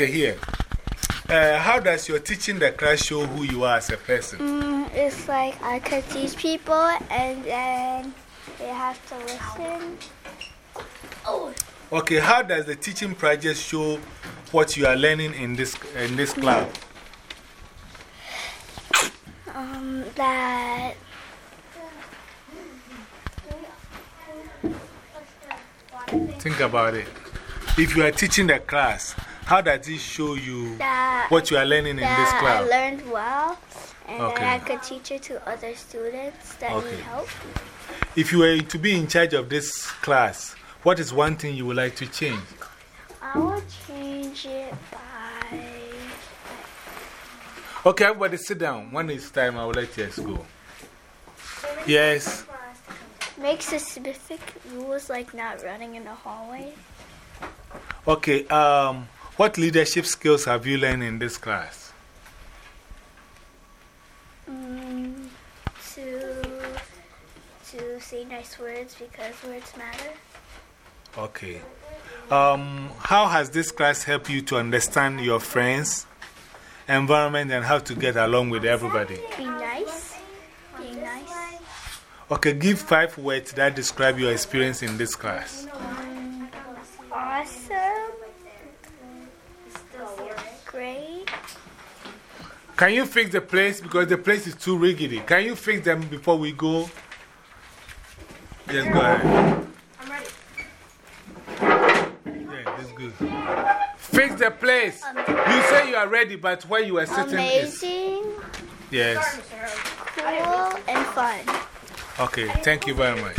Here. Uh, how does your teaching the class show who you are as a person? Mm, it's like I could teach people and then they have to listen. Oh. Okay, how does the teaching project show what you are learning in this, in this class? Um, that. Think about it. If you are teaching the class, how does it show you that, what you are learning in this class? I learned well and Okay. I could teach it to other students that Okay. need help. If you were to be in charge of this class, what is one thing you would like to change? I would change it by. Okay, everybody sit down. When it's time, I will let you go. Yes. Make specific rules like not running in the hallway. Okay, um, what leadership skills have you learned in this class? Mm, to, to say nice words because words matter. Okay. Um, how has this class helped you to understand your friends, environment, and how to get along with everybody? Be nice. Being nice. Okay, give five words that describe your experience in this class. Um, awesome. Can you fix the place? Because the place is too rickety. Can you fix them before we go? Yes, go ahead. I'm ready. Yeah, that's good. Fix the place. You say you are ready, but where you are sitting is. Amazing, Yes. cool, and fun. Okay, thank you very much.